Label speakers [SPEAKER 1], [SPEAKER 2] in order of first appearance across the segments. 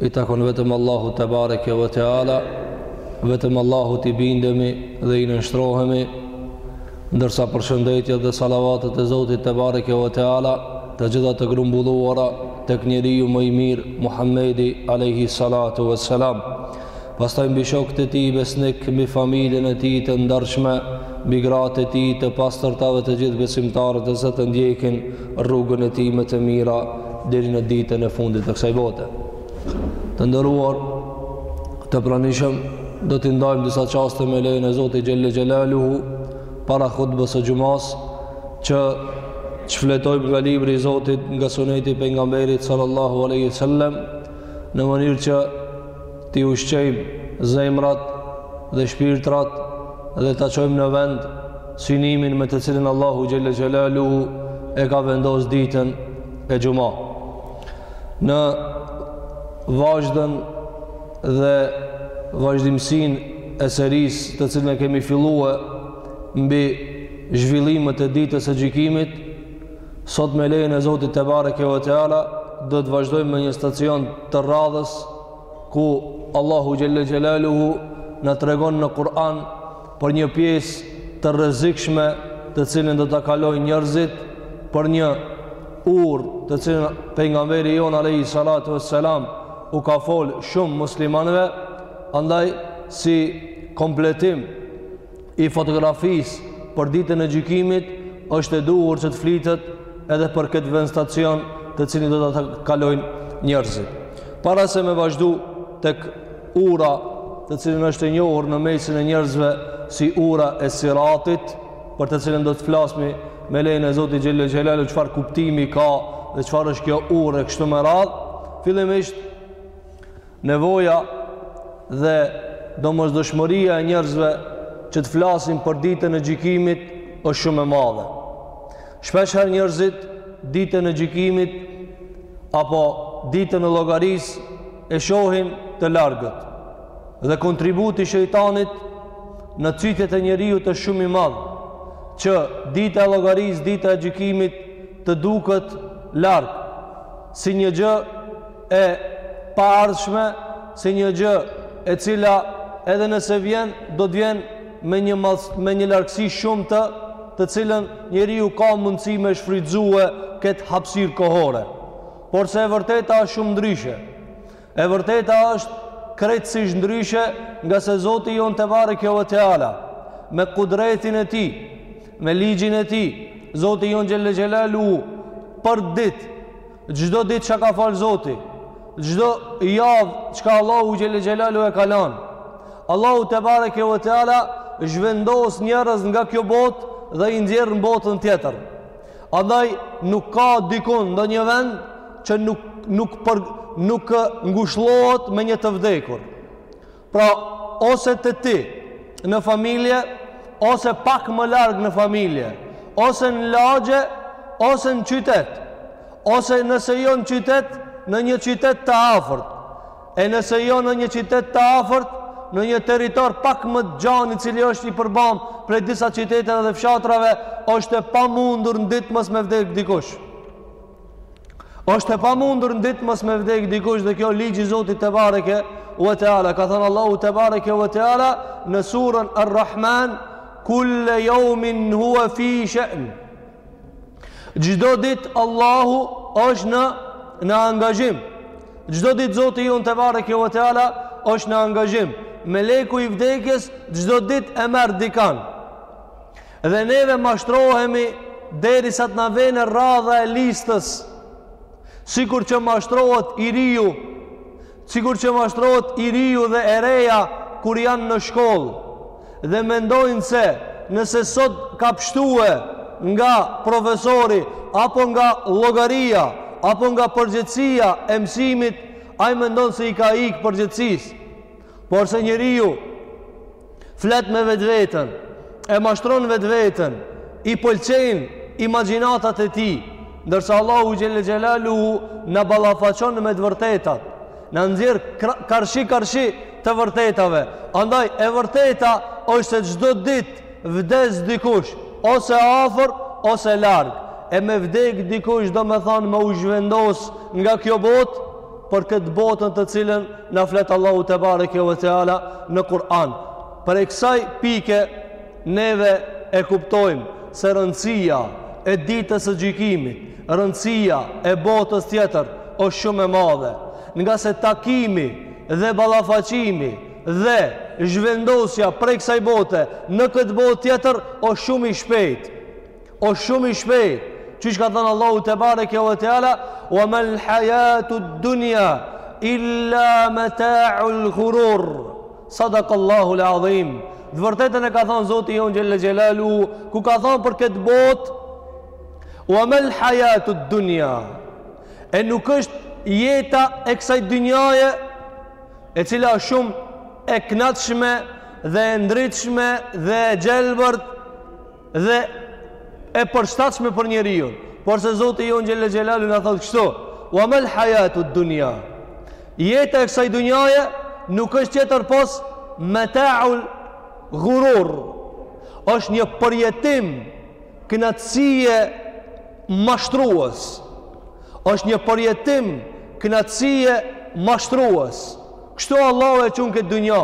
[SPEAKER 1] i takon vetëm Allahut tebareke ve teala, vetëm Allahut i bindemi dhe i nënshtrohemi, ndërsa përshëndetjet dhe salavatet e Zotit tebareke ve teala, të gjitha të grumbulluara tek njeriu më i mirë Muhamedi alejhi salatu vesselam. Pastaj mbi shokët e tij besnik, mbi familjen e tij të ndershme, mbi gratë e tij të pastërta dhe të gjithë besimtarët që e ndjekin rrugën e tij me të mira deri në ditën e fundit të kësaj bote. Të nderuar, të pranishëm, do t'i ndajmë disa çaste me lejen e Zotit Xhelle Xhelaluhu para hutbës së xumas që shfletojmë nga libri i Zotit, nga suneti i pejgamberit salallahu alejhi ve selem në mënyrë që t'i ushqejmë zemrat dhe shpirtrat dhe ta çojmë në vend synimin me të cilin Allahu xhelle xhelaluhu e ka vendosur ditën e xuma. Në vazhdën dhe vazhdimësinë e serisë të cilën e kemi fillue mbi zhvillimet e ditës së gjykimit, sot me lejen e Zotit tebareke ve teala, do të vazhdojmë me një stacion të radhës ku Allahu xhelle xhelaluhu na tregon në Kur'an për një pjesë të rrezikshme të cilën do ta kalojnë njerëzit për një urë të cilën pejgamberi jonë alejhi salatu vesselam u ka fol shumë muslimanëve andaj si kompletim i fotografisë për ditën e gjykimit është e duhur që të flitet edhe për këtë vend stacion të cilin do ta kalojnë njerëzit. Para se me vazhdu tek ura e cila është e njohur në mesin e njerëzve si ura e siratit për të cilën do të flasmi me lejen e Zotit xhelle xhelaluhu çfarë kuptimi ka dhe çfarë është kjo urë e kështu me radhë fillimisht Nevoja dhe domosdoshmëria e njerëzve që të flasin për Ditën e Gjykimit është shumë e madhe. Shpeshherë njerëzit Ditën e Gjykimit apo Ditën e Llogarisë e shohin të largët. Dhe kontributi i shejtanit në cytjet e njeriut është shumë i madh, që Dita e Llogarisë, Dita e Gjykimit të duket larg, si një gjë e paardhshme si një gjë e cila edhe nëse vjen do të vjen me një madh, me një largësi shumë të të cilën njeriu ka mundësi me shfrytëzue këtë hapësirë kohore. Porse e vërteta është shumë ndryshe. E vërteta është krejtësisht ndryshe ngase Zoti jonë tebareke ve teala, me kudretin e tij, me ligjin e tij, Zoti jonë xhelle xhelaluhu, për ditë, Çdo ditë që ka falë zoti, çdo javë që ka Allahu xhelle xhelaluhu e ka lanë, Allahu tebareke ve teala, zhvendos njerëz nga kjo botë dhe i nxjerr në botën tjetër. Andaj nuk ka dikun ndonjë vend që nuk, nuk, për, nuk ngushëllohet me një të vdekur. Pra, ose te ti në familje, ose pak më larg në familje, ose në lagje, ose në qytet, ose nëse jo në qytet, në një qytet të afërt, e nëse jo në një qytet të afërt, në një territor pak më të gjan i cili është i përbamë prej disa qyteteve dhe fshatrave, është e pamundur në ditë mos me vdek dikush. është e pamundur në ditë mos me vdek dikush dhe kjo ligj i Zotit tebareke ve teala. Ka thanë Allahu tebareke ve teala në surën Ar-Rahman, kulle jeumin huve fi she'n. Çdo ditë Allahu është në, në angazhim. Çdo ditë Zoti jonë tebareke ve teala është në angazhim. Meleku i vdekjes çdo ditë e merr dikanë. Dhe neve mashtrohemi derisa të na vijë radha e listës, sikur që mashtrohet i riu, sikur që mashtrohet i riu dhe e reja kur janë në shkollë, dhe mendojnë se nëse sot ka pshtue nga profesori, apo nga llogaria, apo nga përgjegjësia e mësimit, ai mendon se i ka ik përgjegjësisë. Por se njeriu flet me vetveten, e mashtron vetveten, i pëlqejnë imagjinatat e tij, ndërsa Allahu xhelle xhelaluhu na ballafaqon me të vërtetat, na nxjerr karshi karshi të vërtetave. Andaj e vërteta është se çdo ditë vdes dikush, ose afër, ose larg. E me vdek dikush domethanë me u zhvendos nga kjo botë për këtë botën të cilën Na flet Allahu tebareke ve teala në Kur'an. Prej kësaj pike neve e kuptojmë se rëndësia e ditës së gjykimit, rëndësia e botës tjetër është shumë e madhe, ngase takimi dhe ballafaqimi dhe zhvendosja prej kësaj bote në këtë botë tjetër është shumë i shpejtë. Osht shumë i shpejt, qysh ka thanë Allahu tebareke ve teala, "Wa mal hayatud dunya illa mata'ul ghurur." Sadaqallahu al-azim. Të vërtetën e ka thanë Zoti jonë xhelle xhelaluhu, ku ka thanë për këtë botë, "Wa mal hayatud dunya." E nuk është jeta e kësaj dynjaje e cila shumë e knaqshme dhe e ndritshme dhe e gjelbërt dhe e përshtatshme për njeriun. Porse Zoti jonë xhelle xhelaluhu na thotë kështu: "Wa mal hayatud dunya" Jeta e kësaj dunjaje nuk është tjetër pos mata'ul ghurur. Është një përjetim kënaqësie mashtrues. Është një përjetim kënaqësie mashtrues. Kështu Allahu e çon këtë dunja.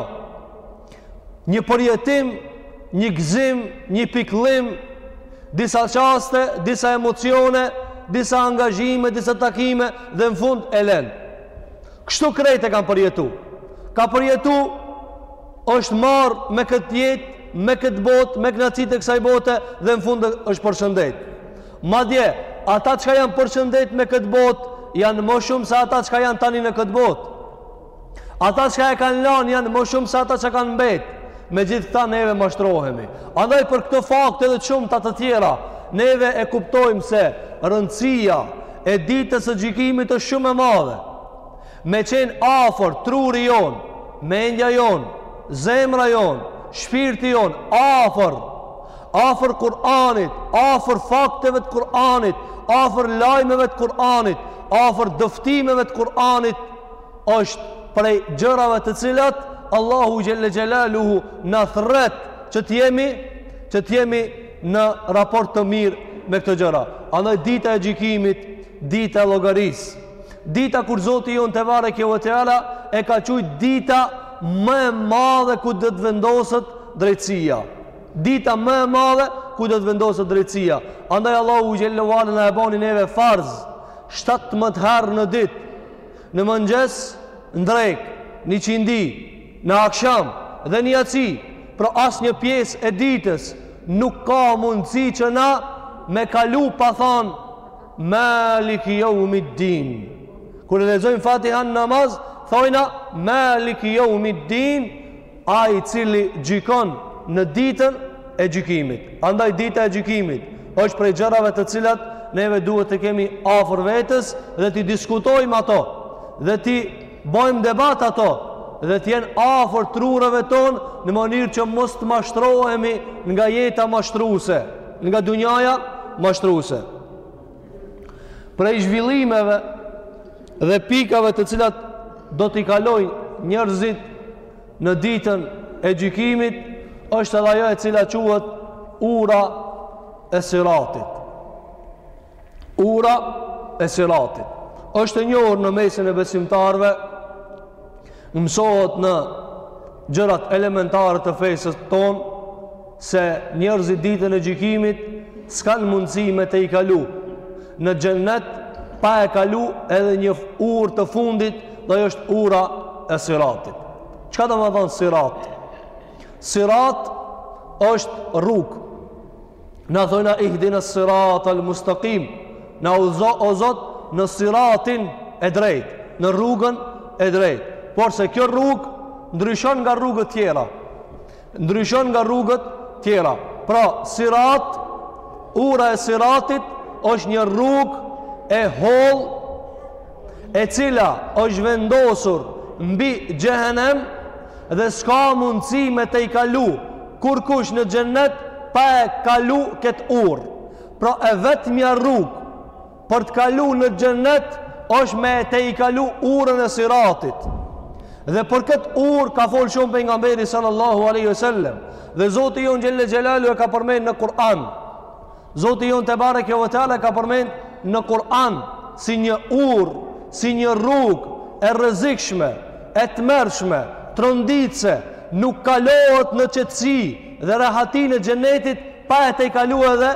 [SPEAKER 1] Një përjetim, një gëzim, një pikëllim, disa çaste, disa emocione, disa angazhime, disa takime dhe në fund e len. Kështu krejt e kanë përjetu. Ka përjetu është marrë me këtë jetë, me këtë botë, me kënaqësitë e kësaj bote dhe në fund është përshëndet. Madje, ata çka janë përshëndet me këtë botë janë më shumë se ata çka janë tani në këtë botë. Ata çka e kanë lanë janë më shumë se ata që kanë mbetë. Megjithëkëta neve mashtrohemi. Andaj për këto fakte dhe shumë të tjera, neve e kuptojmë se rëndësia e ditës së gjykimit është shumë e madhe. Me qenë afër, truri jonë, mendja jonë, zemra jonë, shpirti jonë, afër, afër Kur'anit, afër fakteve të Kur'anit, afër lajmeve të Kur'anit, afër dëftimeve të Kur'anit, është prej gjërave të cilat Allahu xhelle xhelaluhu na thrret që të jemi që të jemi në raport të mirë me këto gjëra. Andaj dita e gjykimit, dita e llogarisë, dita kur Zoti jonë tebareke ue teala e ka qujtë dita më e madhe ku do të vendoset drejtësia. Dita më e madhe ku do të vendoset drejtësia. Andaj Allahu xhelle xhelaluhu na e bani neve farz 17 herë në ditë Në mëngjes, në drekë, në iqindi, në aksham dhe në jaci, pra asnjë pjesë e ditës, nuk ka mundësi që na me kalu pa thanë, Maliki jeumid-din. Kur e lexojmë Fatihan në namaz, thojna, Maliki jeumid-din, Ai i cili gjykon në ditën e gjykimit. Andaj dita e gjykimit është prej gjërave të cilat neve duhet të kemi afër vetes dhe t'i diskutojmë ato dhe t'i bojmë debat ato dhe të jenë afër trureve tonë në mënyrë që mos të mashtrohemi nga jeta mashtruese, nga dunjaja mashtruese. Prej zhvillimeve dhe pikave të cilat do t'i kalojnë njerëzit në ditën e gjykimit është edhe ajo e cila quhet ura e siratit. Ura e siratit. Është e njohur në mesin e besimtarëve Mësohet në gjërat elementare të fesë tonë se njerëzit ditën e gjykimit s'kanë mundësi me tejkalu në xhennet pa e kalu edhe një urë të fundit dhe është ura e siratit. Çka domethënë sirat? Sirat është rrugë Na thojmë ihdina sirat al mustakim Na udhëzo o Zot në siratin e drejtë Në rrugën e drejtë Porse kjo rrugë ndryshon nga rrugët tjera Ndryshon nga rrugët tjera Pra sirat Ura e siratit është një rrugë e hollë e cila është vendosur mbi xhehenem dhe s'ka mundësi me tejkalu kurrkush në xhennet pa e kalu këtë urë. Pra e vetmja rrugë për të kalu në xhennet është me tejkalu urën e siratit. Dhe për këtë urë ka fol shumë Pejgamberi sallallahu alejhi ve sel-lem. Dhe Zoti jonë xhel-le xhelaluhu e ka përmend në Kur'an. Zoti jonë tebareke ve teala e ka përmend në Kur'an si një urë, si një rrugë e rrezikshme, e tmerrshme, tronditëse, nuk kalohet në qetësi dhe rehati në xhennet pa e tejkalu edhe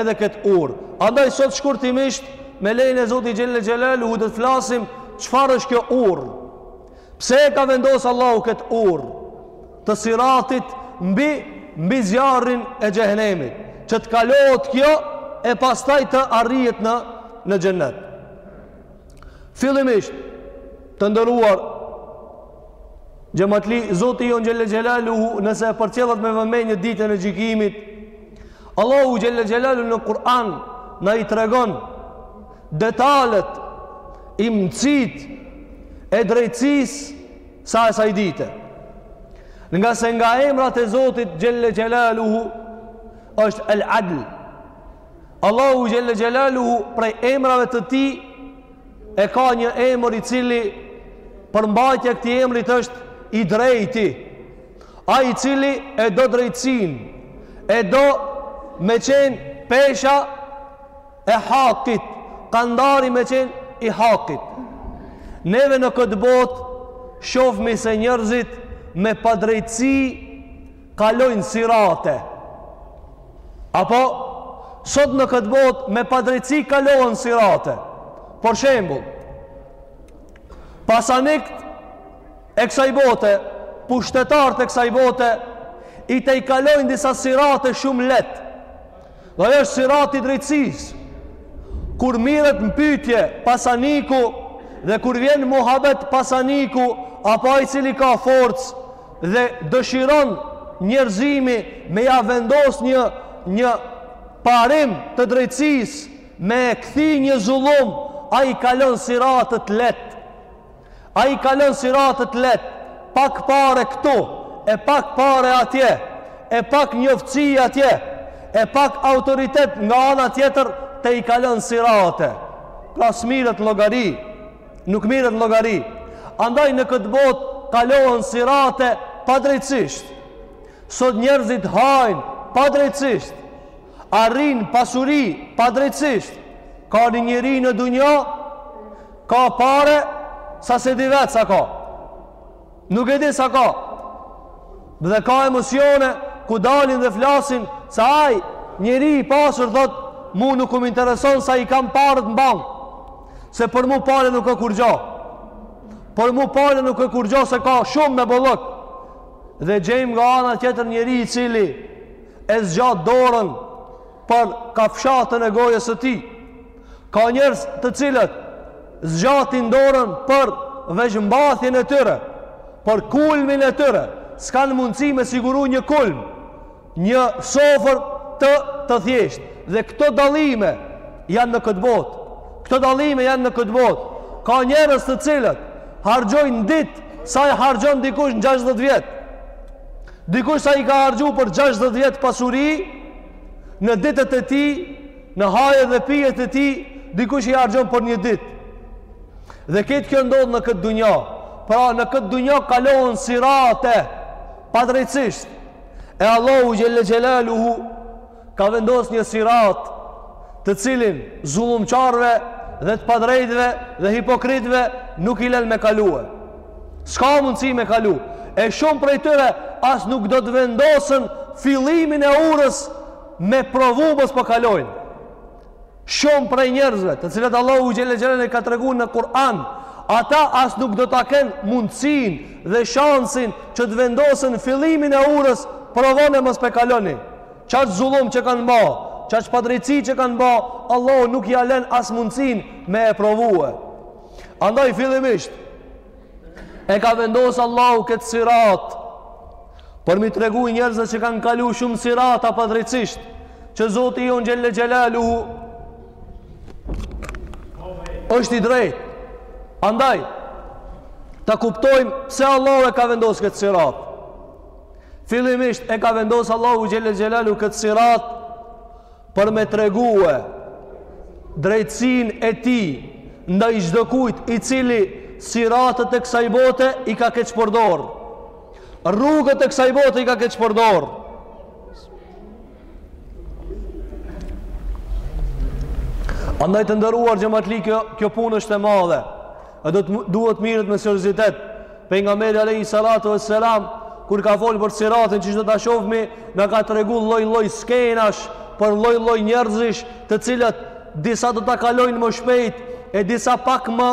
[SPEAKER 1] edhe këtë urë. Andaj sot shkurtimisht me lejen e Zotit xhel-le xhelaluhu do të flasim çfarë është kjo urë. Pse e ka vendos Allahu këtë urë? të siratit mbi mbi zjarrin e xhehenemit që të kalohet kjo e pastaj të arrihet në në xhennet fillimisht të nderuar xhematli, Zoti jonë xhel-le xhelaluhu nëse e përcjellim me vëmendje ditën e gjykimit, Allahu xhel-le xhelaluhu në Kur'an na i tregon detalet, imtësitë e drejtësisë së asaj dite. Ngase nga emrat e Zotit xhel-le xhelaluhu është El Adl. Allahu xhel-le xhelaluhu prej emrave të tij e ka një emër i cili përmbajtja e këtij emrit është i drejti. Ai i cili e do drejtësinë, e do me qenë pesha e hakit kandari me qenë i hakit neve në këtë botë shofmi se njerëzit me padrejtësi kalojnë sirate apo sot në këtë botë me padrejtësi kalohen sirate për shembull pasanikët e kësaj bote pushtetarët e kësaj bote i tejkalojnë disa sirate shumë lehtë Dhe ajo është sirati i drejtësisë. Kur miret në pyetje pasaniku dhe kur vjen muhabet pasaniku apo ai i cili ka forcë dhe dëshiron njerëzimi me ja vendos një një parim të drejtësisë me e kthi një zullum ai kalon siratet leht Ai i kalon siratet leht, pak pare këtu, e pak pare atje, e pak njoftësi atje, e pak autoritet nga ana tjetër te i kalon sirate. Pra s'miret llogari, nuk miret llogari. Andaj në këtë botë kalohen sirate padrejtësisht. Sot njerëzit hajnë padrejtësisht. Arrijnë pasuri padrejtësisht. Ka një njeri në dunja Ka pare sa s'e di vetë sa ka. Nuk e di sa ka. Dhe ka emisione ku dalin dhe flasin sa aj njeri i pasur thotë mu nuk um intereson sa i kam paret në bankë. Se për mu pare nuk ë kurgjo. Për mu pare nuk ë kurgjo se ka shumë me bollëk. Dhe gjejmë nga ana tjetër njeri i cili e zgjat dorën Për kafshatën e gojës së tij. Ka njerëz të cilët zgjatin dorën për veshmbathjen e tyre, për kulmin e tyre, s'kanë mundësi me siguru një kulm, një sofër të të thjeshtë. Dhe këto dallime janë në këtë botë. Këto dallime janë në këtë botë. Ka njerëz të cilët harxhojnë në ditë sa e harxhon dikush në 60 vjet. Dikush sa i ka harxhu për 60 vjet pasuri në ditët e tij, në hajet dhe pijet e tij, dikush i harxhon për një ditë. Dhe këtë kjo ndodh në këtë dunja. Pra në këtë dunja kalohen sirate padrejtësisht. E Allahu xhelle xhelaluhu ka vendosë një sirat të cilin zullumqarve dhe të padrejtëve dhe hipokritëve nuk i lën me kalue s'ka mundësi me kalu e shumë prej tyre as nuk do të vendosen në fillimin e urës me provu mos po kalojnë Shumë prej njerëzve, të cilët Allahu xhelle xhelal i ka tregu në Kur'an, ata as nuk do ta kenë mundësinë dhe shansin që të vendosen në fillimin e urës provone mos pe kaloni. Qaq zullum që kanë
[SPEAKER 2] ba, qaq padrejtësi që kanë ba, Allahu nuk ia lën as mundësinë me e provue. Andaj fillimisht E ka vendosë Allahu këtë sirat Për m'i tregu njerëzit që kanë kalu shumë sirata padrejtësisht Që Zoti jonë xhelle xhelaluhu është i drejtë Andaj ta kuptojmë se Allahu e ka vendosë këtë sirat Fillimisht e ka vendosë Allahu xhelle xhelaluhu këtë sirat për me tregue drejtësinë e tij ndaj çdokujt i cili siratët e kësaj bote i ka keqpërdor rrugët e kësaj bote i ka keqpërdor andaj të nderuar xhematli kjo, kjo punë është e madhe e do të duhet t'mirret me seriozitet Pejgamberi alayhi salatu wassalam kur ka fol për Siratin që do ta shofmi, na ka tregu lloj-lloj skenash për lloj-lloj njerëzish, të cilët disa do ta kalojnë më shpejt, e disa pak më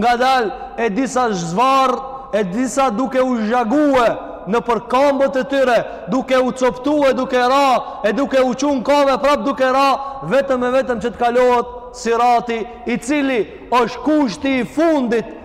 [SPEAKER 2] ngadalë, e disa zvarr, e disa duke u zhague nëpër kambët e tyre, duke u coptue, duke ra, e duke u çu n'kambë, prap duke ra, vetëm e vetëm që të kalohet sirati, i cili është kushti i fundit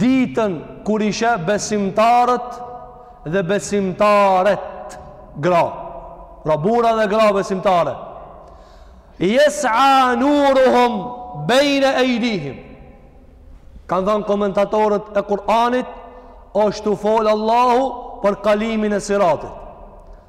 [SPEAKER 2] Ditën kur i sheh besimtarët dhe besimtaret, gra, pra burra dhe gra besimtare. Yes'a nuruhum bayna aydihim. Kanë thanë komentatorët e Kur'anit, është tu fol Allahu për kalimin e Siratit.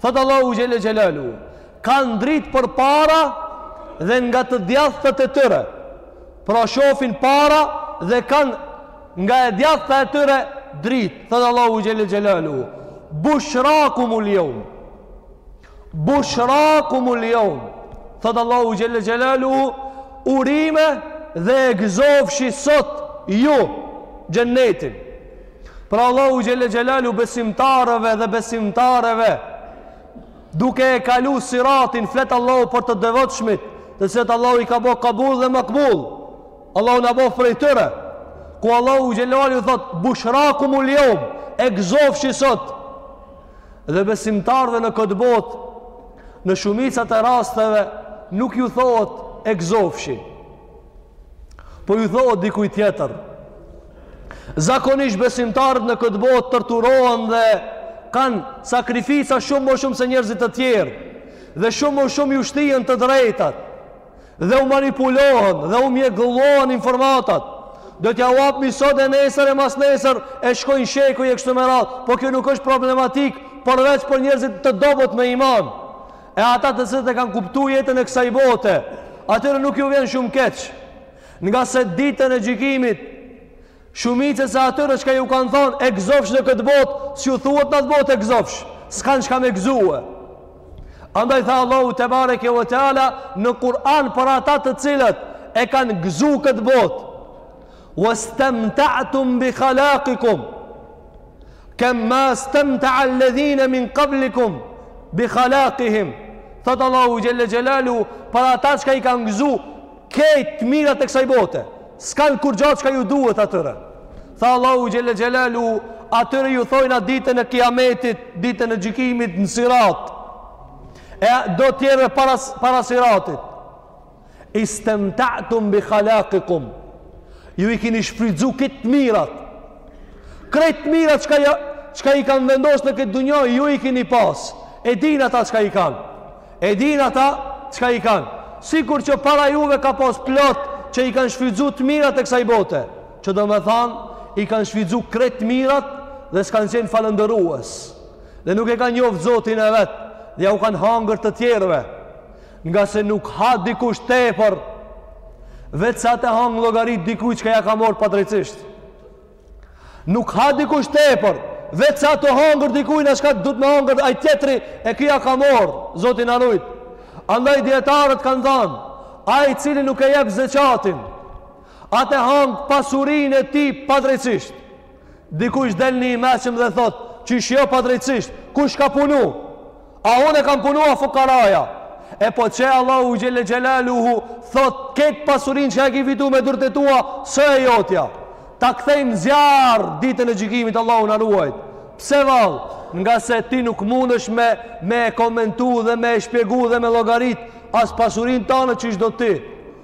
[SPEAKER 2] Thot Allahu xhelle xhelaluhu, kanë dritë përpara dhe nga të djathtët e tyre. Pra shofin para dhe kanë nga e djathta e tyre dritë. Thot Allahu xhelle xhelaluhu, bushrakumul yawm. Bushrakumul yawm. Thot Allahu xhelle xhelaluhu, urime dhe e gëzofshi sot ju xhennetin. Pra Allahu xhelle xhelaluhu besimtarëve dhe besimtareve, duke e kalu siratin, flet Allahu për të devotshmit, të cilët Allahu i ka bo kabul dhe makbul. Allahu na boft prej tyre. Ku Allahu xhelaluhu thot, bushrakumul yawm, e gëzofshi sot. Dhe besimtarëve në këtë botë, në shumicat e rasteve, nuk ju thohet, e gëzofshi. Po ju thohet dikujt tjetër, zakonisht besimtarët në këtë botë torturohen dhe kanë sakrifica shumë më shumë se njerëzit të tjerë dhe shumë më shumë ju shtyhen të drejtat dhe u manipulohen dhe u mjegullohen informatat do t'ja u apmi sot e nesër e mas nesër e shkojnë shekuj e kështu me radhë po kjo nuk është problematik përveç për njerëzit të dobët me iman E ata të cilët e kanë kuptu jetën e kësaj bote, atyre nuk ju vjen shumë keq. Ngase ditën e gjykimit, shumicës e atyre çka ju kanë thonë e gëzofsh në këtë botë, s'ju thuhet në atë botë e gëzofsh. S'kanë çka me gëzue. Andaj tha Allahu tebareke ve teala në Kur'an për ata të cilët e kanë gëzu këtë botë. Wastamta'tum bi khalaqikum. Kema stemte'a alledhine min kablikum bi khalakihim. Thotë Allahu xhel-le xhelaluhu, për ata çka i kanë gëzu, krejt të mirat e kësaj bote. S'kanë kurgja çka ju duhet atyre. Tha Allahu xhel-le xhelaluhu, atyre ju thojnë atë ditën e kiametit, ditën e gjykimit në sirat. E do tjerëve para, para siratit. Istemta'tum bi khalaqikum. Ju i keni shfrytzu krejt të mirat. Krejt të mirat çka ja çka i kanë vendosur në këtë dunja, ju i keni pas. E din ata çka i kanë. E din ata çka i kanë. Sikur që para juve ka pas plot që i kanë shfrytzu të mirat e kësaj bote. Që domethanë, i kanë shfrytzu krejt të mirat dhe s'kanë qenë falënderues. Dhe nuk e kanë njoftë Zotin e vet. Dhe jau kanë hangër të tjerëve. Ngase nuk ha dikush tepër, veç se a tu hangër llogari e dikuj çka ja ka marrë padrejtësisht. Nuk ha dikush tepër, veç se a tu hangër dikuj çka duhet me hangër ai tjetri e ky ja ka marrë, Zoti na rujt. Andaj dijetarët kanë thanë, ai i cili nuk e jep zeqatin, a tu e hangër pasurinë e tij padrejtësisht. Dikush del ni i meçëm dhe thotë, qysh jo padrejtësisht, kush ka punu? A unë e kam punu a fukaraja? E po qe Allahu xhel-le xhelaluhu thotë, këtë pasurinë çka e ki fitu me durt e tua, s'o e jotja. Ta kthejmë zjarr ditën e gjykimit, Allahu na ruajt. Pse vallë? Ngase ti nuk mundesh me, me e komentu dhe me e shpjegu dhe me llogarit, as pasurinë tane qysh do ti.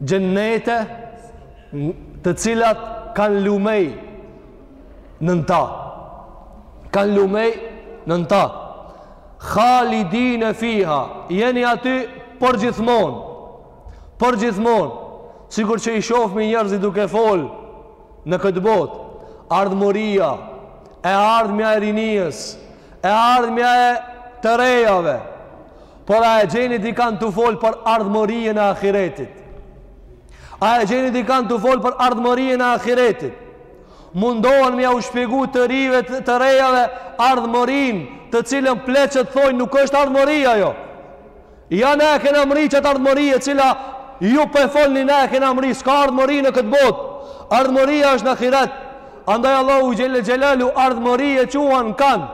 [SPEAKER 2] Xhennete të cilat kanë lumej nën ta. Kanë lumej nën ta. Khalidine fiha, jeni aty përgjithmonë. Përgjithmonë. Sikur që i shofmi njerëzit duke folë në këtë botë, ardhmëria, e ardhmja e rinijës, e ardhmja e të rejave, Por a e gjeni dikan tu folë për ardhmërinë e ahiretit? A e gjeni dikan tu folë për ardhmërinë e ahiretit? Mundohen me jau shpjegu të rive të rejave ardhmërinë të cilën pleqtë thojnë nuk është ardhmëri ajo. Ja ne e kena mbrri qatë ardhmëri e cila ju po e folni ne e kena mbrri s'ka ardhmëri në këtë botë. Ardhmëria është në ahiret. Andaj Allahu xhel-le xhelaluhu ardhmëri e quan kan.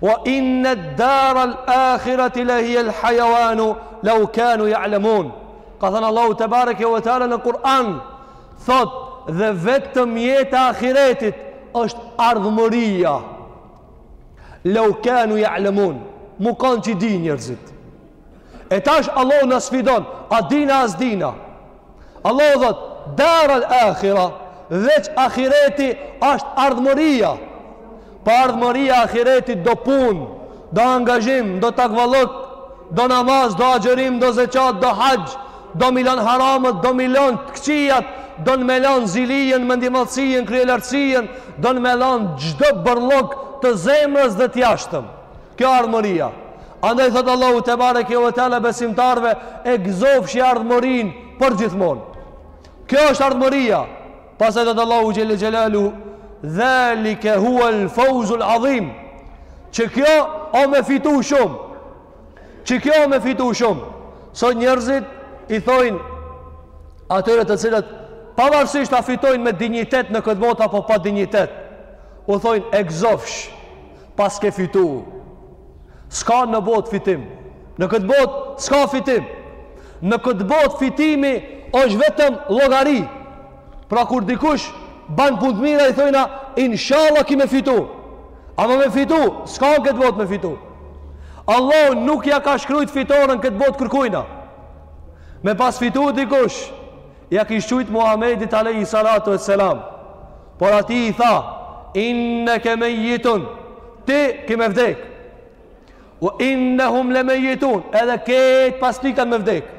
[SPEAKER 2] Wa inna ad-dara al-akhirati la hiya al-hayawan law kanu ya'lamun. Ka thënë Allahu te bareke ve teala në Kur'an, thot dhe vetëm jeta e ahiretit është ardhmëria. Law kanu ya'lamun. Mu kanë që din njerëzit. E tash Allahu na sfidon, a dina a s'dina. Allahu thot, dar al akhira, veç ahireti është ardhmëria. Po ardhmëria ahiretit do punë, do angazhim, do takvallëk, do namaz, do agjërim, do zeqat, do haxh, do me i lon haramet, do me i lon të këqijat, don me lon zilinë, mendjemadhësinë, kryelartësinë, don me lon çdo bërllog të zemrës dhe të jashtëm. Kjo ardhmëria. Andaj thot Allahu te bareke ve teala besimtarve e gëzofshi ardhmërin përgjithmonë. Kjo është ardhmëria. Pastaj thot Allahu xhel-le xhelaluhu dhalika huwa al fawz al azim. Që kjo o me fitu shumë. Që kjo o me fitu shumë. Sot njerëzit i thojnë atyre të cilët pavarësisht a fitojnë me dinjitet në këtë botë apo pa dinjitet. U thojnë e gëzofsh. Paske fitu. S'ka në botë fitim. Në këtë botë, s'ka fitim. Në këtë botë fitimi është vetëm llogari. Pra kur dikush ban punë të mira, i thojna, inshallah ki me fitu. Ama me fitu, s'ka në këtë botë me fitu. Allahu nuk ia ka shkrujt fitoren n'këtë botë kërkujna. Me pas fitu dikush, Ia kish shkrujt Muhamedit alejhi salatu e selam, por atij i tha, inneke mejjitun, ti ki me vdek, ve innehum le mejjitun, edhe këta pas ti kanë me vdek.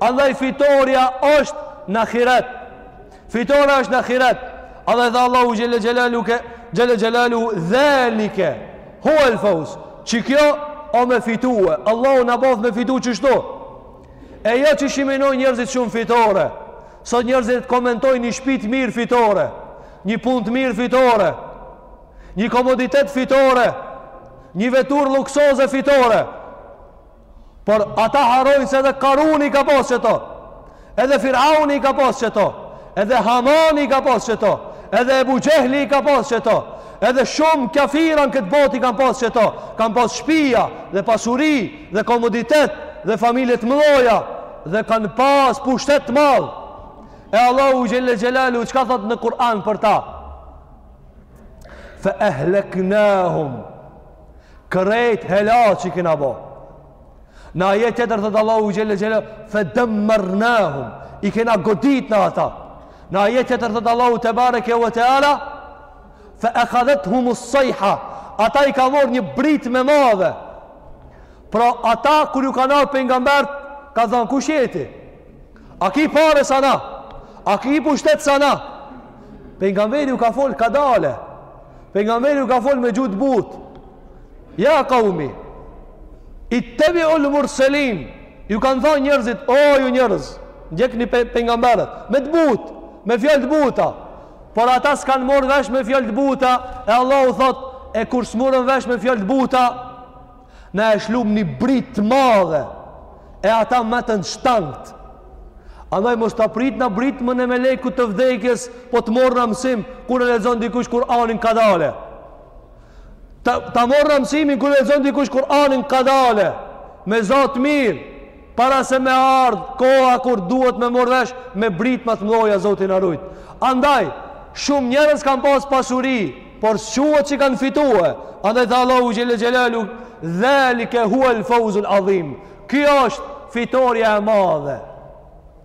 [SPEAKER 2] Andaj fitorja është n'ahiret, fitorja është n'ahiret, edhe tha Allahu xhel-le xhelaluhu, xhel-le xhelaluhu dhalike huel feuz, që kjo o me fitue, Allahu na boftë me fitu qështu, E jo qysh i mendojn njerëzit shumë fitore. Sot njerëzit komentojn një shpi t'mirë fitore. Një punë t'mirë fitore. Një komoditet fitore. Një veturë luksoze fitore. Por ata harrojnë se edhe Karuni i ka pas qëto. Edhe Firauni i ka pas qëto. Edhe Hamani i ka pas qëto, edhe Ebu Xhehli i ka pas qëto, edhe shumë qafira n'këtë botë i kanë pas qëto, kanë pas shpia dhe pasuri dhe komoditet dhe familje t'mëdhaja dhe kanë pas pushtet të madh. E Allahu xhel-le xhelaluhu, çka thot në Kur'an për ta? Fe ehleknahum, krejt helaq i kina bo. Në ajet tjetër thot Allahu xhelle xhela fe damarnahum i kena godit na ata. Në ajet tjetër thot Allahu tebareke ve teala fe akhadathum as-sayha ata i ka marr një britmë e madhe. Pra ata kur ju kanë ardh pejgamberët kanë thanë kush je ti? A ki pare sa na? A ki pushtet sa na? Pejgamberi ju ka fol kadale. Pejgamberi ju ka fol me gjuhë t'butë. Ja kaumi ittebiul murselin. Ju kanë thanë njerzit, o ju njerëz, ndjekni pejgamberët. Me të butë, me fjalë të buta. Por ata s'kanë morr vesh me fjalë të buta. E Allahu thot, e kur s'murën vesh me fjalë të buta, Na e shlum një britë të madhe e ata metën shtangt. Andaj mos ta pritna britmën e melekut të vdekjes, po të morrna mësim kur e lexon dikush Kur'anin kadale. Ta, ta morrna mësimin kur e lexon dikush Kur'anin kadale. Me za të mirë, Para se me ardh koha kur duhet me marr vesh me britma të mdhoja Zoti na rujt. Andaj shumë njerëz kanë pas pasuri, por s'quhet që kanë fitue. Andaj tha Allahu xhelle xhelalu dhalike huwal fawzul adhim. Kjo është fitorja e madhe.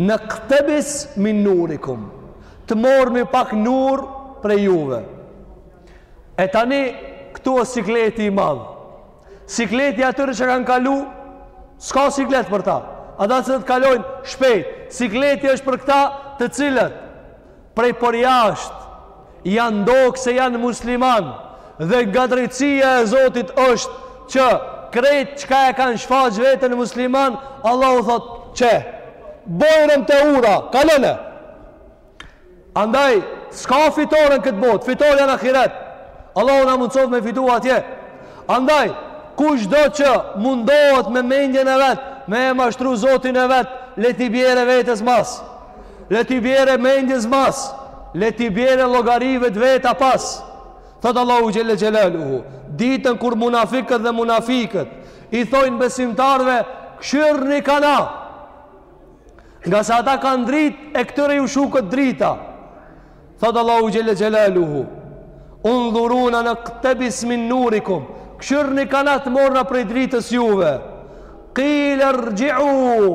[SPEAKER 2] Nektebis min nurikum, të morrmi pak nur prej juve. E tani, këtu është sikleti i madh. Sikleti i atyre që kanë kalu, s'ka siklet për ta. Ata që të kalojnë shpejt, sikleti është për këta të cilët prej përjashta janë dokë se janë musliman dhe nga drejtësia e Zotit është që krejt çka e kanë shfaq veten musliman Allahu thot qe bujrum te ura kalone andaj s'ka fitore n'këtë botë fitorja n'ahiret Allahu na mundësoftë me fitu atje andaj kush do që mundohet me mendjen e vet me e mashtru Zotin e vet le t'i bjere vetes mas Le t'i bjere mendjes mas, le t'i bjere llogarive të veta pas. Thotë Allahu xhelle xhelaluhu, ditën kur munafikët dhe munafiket, i thojnë besimtarve, kshyrni kah na, ngase ata kanë dritë, e këtyre ju shuket drita. Thotë Allahu xhelle xhelaluhu, undhuruna nektebis min nurikum, kshyrni kah na të morrna prej dritës juve, kile rxhiu,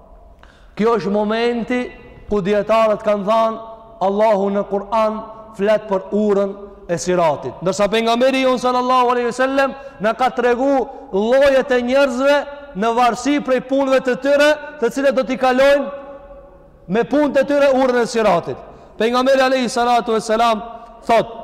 [SPEAKER 2] Kjo është momenti ku dijetarët kanë thanë Allahu në Kur'an flet për urën e siratit. Ndërsa pejgamberi jonë sallallahu alejhi ve sellem na ka tregu llojet e njerëzve në varësi prej punëve të tyre të cilët do t'i kalojnë me punët e tyre urën e siratit. Pejgamberi alejhi salatu ve selam thotë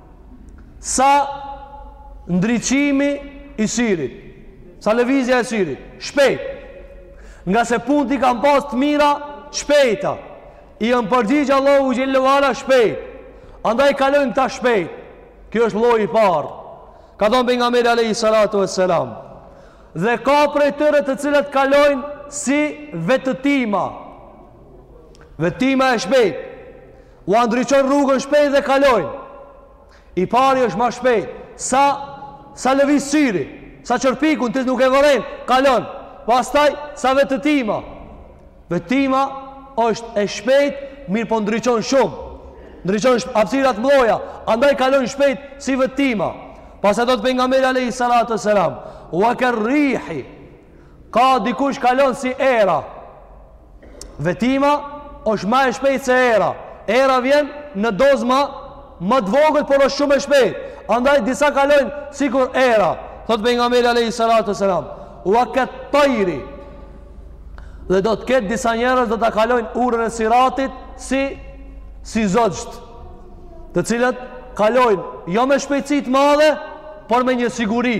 [SPEAKER 2] sa ndriçimi i syrit, sa lëvizja e syrit, shpejt. Ngase punët i kanë pas të mira, shpejta. I janë përgjigj Allahut xhelle ue ala shpejt. Andaj kalojnë këta shpejt. Kjo është lloji i parë. Ka thonë Pejgamberi alejhi salatu ue selam. Dhe ka prej tyre të cilët kalojnë si vetëtima. Vetëtima e shpejt. Ua ndriçon rrugën shpejt dhe kalojnë. I pari është ma shpejt. Sa, sa lëviz syri, sa qerpikun ti nuk e vëren, kalon. Pastaj, sa vetëtima. Vetëtima është e shpejt, mirëpo ndriçon shumë. Ndriçon shpejt hapësira të mëdhoja, andaj kalon shpejt si vetëtima. Pastaj thotë Pejgamberi alejhi salatu ue selam. Ue kerrihi, Ka dikush kalon si era. Vetima është ma e shpejt se era. Era vjen në dozë ma, ma të vogël, por është shumë e shpejt. Andaj disa kalojnë sikur era. Thotë Pejgamberi alejhi salatu ue selam. Ue kettajri. Dhe do të ketë disa njerëz do ta kalojnë urën e siratit si, si zogjtë. Të cilët kalojnë jo me shpejtësi të madhe, por me një siguri.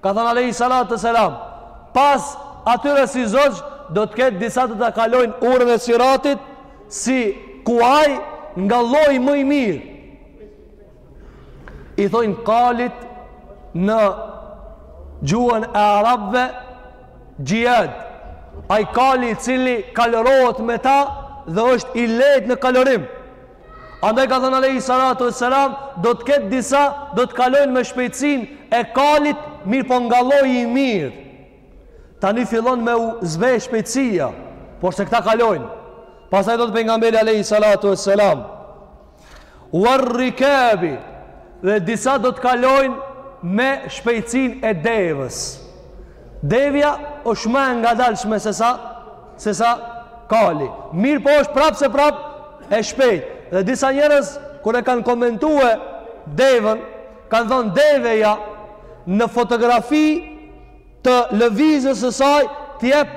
[SPEAKER 2] Ka thënë alejhi salatu ue selam, pas atyre si zogj, do të ketë disa do ta kalojnë urën e siratit, si kuaj nga lloji më i mirë. I thojnë kalit në gjuhën e arabve xhijed. Ai kali i cili kalorohet me ta dhe është i lehtë në kalorim. Andaj ka thënë alejhi salatu ue selam, do të ketë disa, do të kalojnë me shpejtësinë e kalit, mirëpo nga lloji i mirë. Tani fillon me u zbeh shpejtësia, porse këta kalojnë. Pastaj thotë Pejgamberi alejhi salatu ue selam. Uer-rikebi, dhe disa do të kalojnë me shpejtësinë e devës. Devja është më e ngadalshme sesa sesa kali. Mirëpo është prapë se prapë e shpejt. Dhe disa njerëz kur e kanë komentue devën, kanë thonë deveja në fotografi të lëvizjes së saj të jep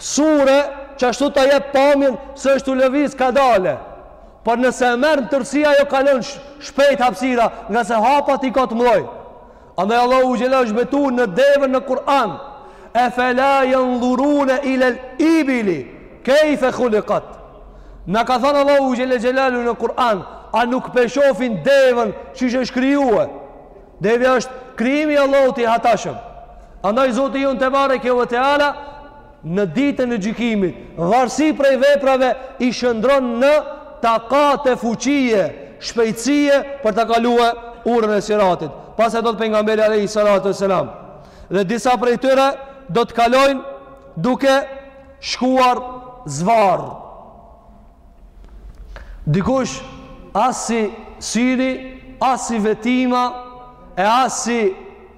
[SPEAKER 2] sure qashtu ta jep pamjen se është tu lëviz kadale. Por nëse e merr në tërësi ajo kalon shpejt hapësira, ngase hapat i ka të mëdhoj. Andaj Allahu xhela është betu në devën në Kur'an. Efela jendhurune ilel ibili, kejfe khulikat. Na ka thënë Allahu xhelle xhelaluhu në Kur'an, a nuk pe shofin devën qysh është krijue. Devja është krijim i Allahut i hatashëm. Andaj Zoti jonë tebareke ue teala, Në ditën e gjykimit, varësi prej veprave i shëndron në takat e fuqie, shpejtësie për ta kalue urën e siratit. Pastaj thotë pejgamberi alejhi salatu ue selam. Dhe disa prej tyre do të kalojnë duke shkuar zvarë. Dikush as si syri, as si vetima, e as si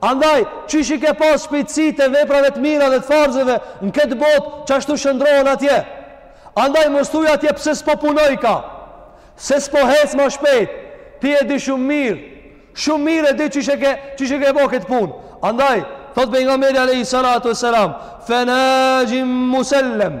[SPEAKER 2] Andaj, qysh i ke pas shpejtësitë e veprave të mira dhe të farzeve në këtë botë, qashtu shëndrohen atje. Andaj, mos thuj atje pse s'po punoj ka, se s'po hec ma shpejt, ti e di shumë mirë, shumë mirë e di qysh e ke, qysh e ke bo këtë punë. Andaj, thot pejgamberi alejhi salatu ue selam, fenaxhin musellem,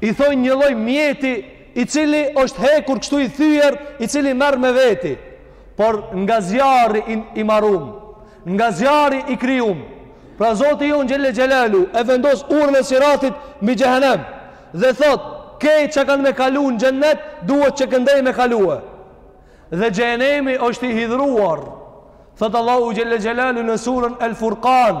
[SPEAKER 2] I thojnë një lloj mjeti i cili është hekur kështu i thyer, i cili merr me veti. Por nga zjarri i, i marum, nga zjarri i krijum. Pra Zoti jonë Xhelle Xhelaluhu e vendos urën e siratit mbi xhehenem dhe thot, kejt që kanë me kalu në xhennet, duhet që këndej me kaluë. Dhe xhehenemi është i hidhruar. Thot Allahu Xhelle Xhelaluhu në surën El Furkan,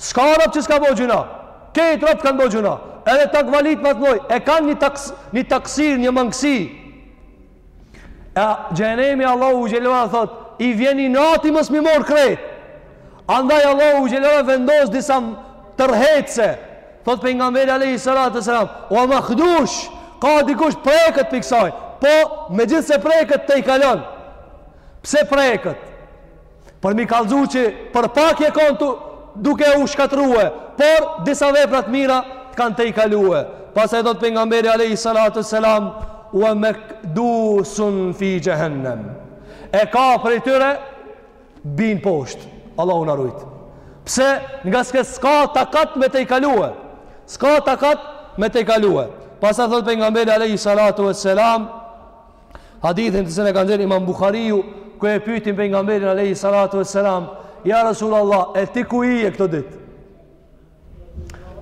[SPEAKER 2] S'ka rob që s'ka bo gjynah. Kejt robt kanë bo gjynah. Edhe takvalitë ma të mdhoj. E kanë një, taks, një taksir, një mangësi. E xhehenemi Allahu xhelle ve ala thot, i vjen inati mos m'i morr krejt. Andaj Allahu xhelle ve ala vendos disa tërheqëse. Thot pejgamberi Alejhi Salatu ue Selam, ue makhdush, ka dikush preket prej kësaj. Po, megjithëse preket tejkalon. Pse preket? Për m'i kallzu që për pak je kon tu duke u shkatrrue, por disa vepra të mira t'kanë tejkalue. Pastaj thot pejgamberi alejhi salatu selam, ue mekdusun fi xhehennem. E ka prej tyre, bin poshtë. Allahu na rujtë. Pse? Ngase s'ka takat me tejkalue. S'ka takat me tejkalue. Pastaj thot pejgamberi alejhi salatu selam, Hadithin të cilin e ka nxjerrë imam Buhariu, ku e pytin pejgamberin Alejhi Salatu ue Selam, ja Rasul Allah, e ti ku je këto dit?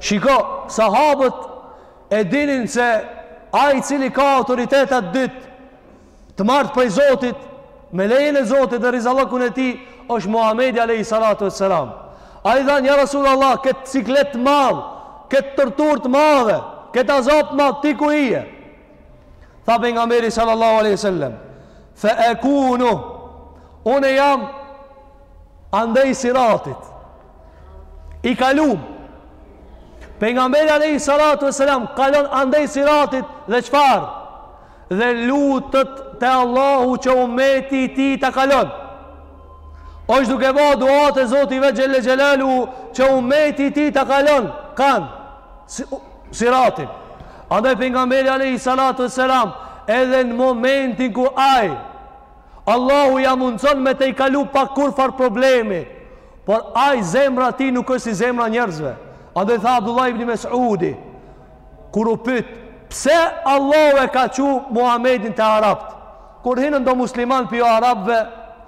[SPEAKER 2] Shiko, sahabët e dinin se ai i cili ka autoritet at dit, të marrtë prej Zotit, me lejën e Zotit dhe rizallëkun e tij, është Muhamedi Alejhi Salatu ue Selam. E i thanë, ja Rasul Allah, këtë siklet t'madh, këtë torturë të madhe, këtë azab t'madh, ti ku je? Tha pejgamberi sallallahu aleyhi sallem Fe e kunu Une jam Andej siratit I kalum Pejgamberi aleyhi sallatu e sallam Kalon andej siratit dhe çfarë Dhe lutet te Allahu që umeti i tij ta kalon është duke ba duat e Zotit xhele xhelaluhu që umeti i tij ta kalon kanë siratin. Andaj pejgamberi aleyhi salatu e selam, edhe në momentin kur aj, Allahu ja mundëson me te j kalu pa kurfar problemi, por aj zemra e tij nuk është si zemra e njerëzve. Andaj tha Abdullah ibn Mesudi, kur u pyt, pse Allahu e ka qu Muhammedin te arabt, kur hin do musliman pi jo arabve,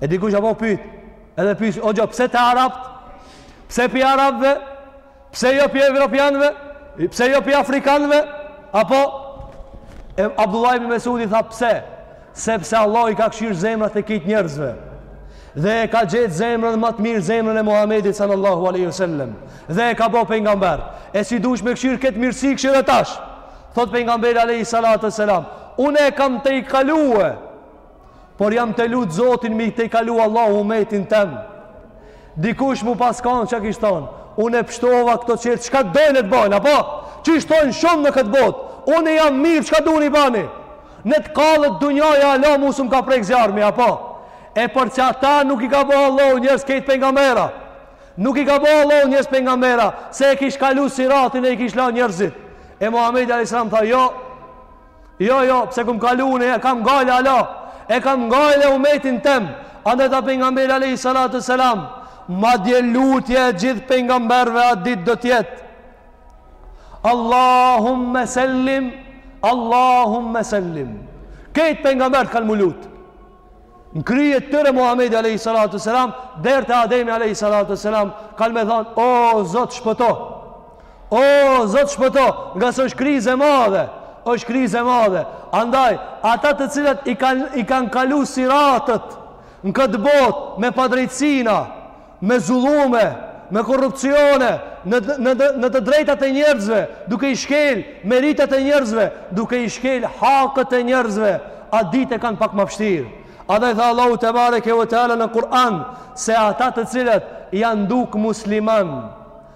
[SPEAKER 2] E dikush a po pyet, edhe pyet, o gjo, pse te arabt? Pse pi arabve? Pse jo pi evropianve? Pse jo pi afrikanve? Apo, e Abdullah ibn Mesudi tha pse? Sepse Allahu i ka këshirë zemrat e kejt njerëzve. Dhe e ka gjetë zemrën ma të mirë zemrën e Muhammedit sallallahu aleyhi sallem. Dhe e ka bo pejgamber. E si dush me këshirë këtë mirësi këshire tash. Thot pejgamberi aleyhi sallatu sallam. Une e kam te j kalue Por jam te lut Zotin mi te j kalu Allahu umetin tem. Dikush mu pas kanë çka kish thon. Unë pshtova këta tjert çka dojnë të bajnë apo qysh thojnë shumë në këtë botë. Unë jam mirë çka duni bani. Ne t'kallet dunjaja ala mu s'um ka prek zjarmi apo. E për qata nuk i ka bo Allahu njerëz kejt pejgamera. Nuk i ka bo Allahu njerëz pejgamera. Se e kish kalu siratin e i kish la njerëzit. E Muhammed A.S. tha jo, Jo, jo, pse kom kalu unë, e kam gajle ala, e kam gajle umetin tem, andej tha pejgamberi aleyhi salatu selam, madje lutja e gjithë pejgamberve atë ditë do t'jetë, Allahumme sellim, Allahumme sellim, kejt pejgambertë kanë m'u lutë, Në krye të tyre Muhamedi alayhi salatu selam deri te Ademi alayhi salatu selam kanë me thonë o Zot shpëto. O Zot shpëto, ngase është krizë e madhe. Është krizë e madhe. Andaj ata të cilët i kanë i kanë kalu siratët në këtë botë me padrejtësina, me zullume, me korrupsione, në, në, në të drejtat e njerëzve, duke i shkel meritat e njerëzve, duke i shkel hakët e njerëzve, a ditë e kanë pak ma fshtirë. Andaj tha Allahu tebareke ue teala në Kur'an, se ata të cilët janë dukë musliman,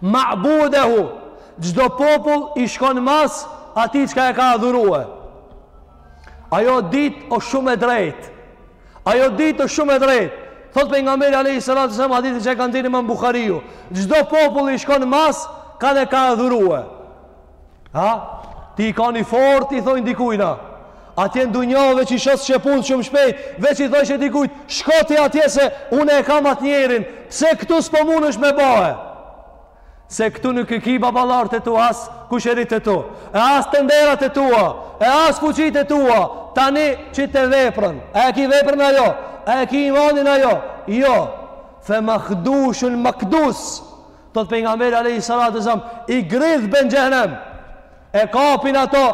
[SPEAKER 2] Ma'budehu, çdo popull i shkon mas atij çka e ka adhurue. Ajo ditë është shumë e drejtë. Ajo ditë është shumë e drejtë. Thot pejgamberi alehi salatu selam hadithin që e ka nxjerr imam Bukhariu Çdo popull i shkon mas Kanë e ka adhurue Ha? Ti i kani fort, i thojnë dikujna. Atje në dunja veç i shohsh që punët shumë shpejt, veç i thojsh dikujt, shko ti atje se une e kam atë njerin, se këtu s'po mundesh me ba? Se këtu nuk e ki baballarët e tu, as kusherit e tu, e as tenderat e tua, e as fuqitë e tua, tani që te veprën, a e ki veprën a jo, a e ki imanin a jo, jo, fe makhdushun makdus, Thotë pejgamberi alejhi salatu selam, e gjithë bien n'xhehnem. E kapin ato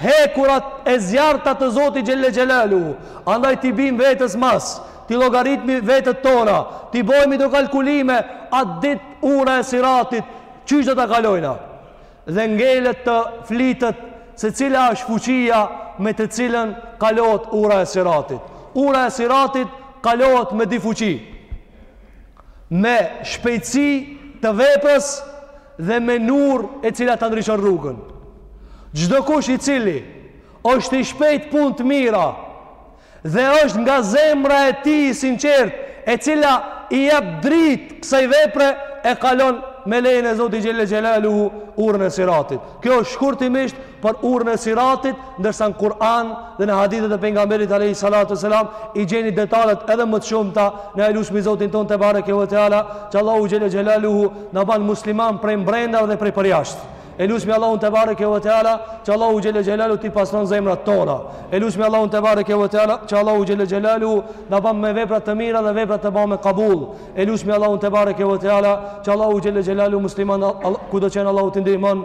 [SPEAKER 2] hekurat e zjarrta të Zotit xhelle xhelaluhu. Andaj t'i bim vetes mas, t'i llogaritmi vetet tona, t'i bojmi do kalkulime atë ditë ura e siratit, qysh do ta kalojna. Dhe ngelet të flitet se cila është fuqia me të cilën kalohet ura e siratit. Ura e siratit kalohet me dy fuqi. me shpejtësi të veprës dhe me nur e cila ta ndriçon rrugën. Çdokush i cili është i shpejtë n'punë të mira dhe është nga zemra e tij i sinqertë e cila i jep dritë kësaj vepre e kalon me lejen e Zotit xhelle xhelaluhu urën e siratit. Kjo është shkurtimisht për urën e siratit, ndërsa në Kur'an dhe në hadithet e pejgamberit alejhi salatu selam i gjeni detalet edhe më të shumta, na e lusmi Zotin tonë tebareke ve teala, që Allahu xhelle xhelaluhu na ban musliman prej mbrenda dhe prej përjashtë. E lusmi Allahun tebareke ve teala, që Allahu xhelle xhelaluhu t'i pastron zemrat tona. E lusmi Allahun tebareke ve teala, që Allahu xhelle xhelaluhu na ban me vepra të mira dhe veprat e bame kabul. E lusmi Allahun tebareke ve teala, që Allahu xhelle xhelaluhu muslimanët kudo që jan Allahu t'i ndihmon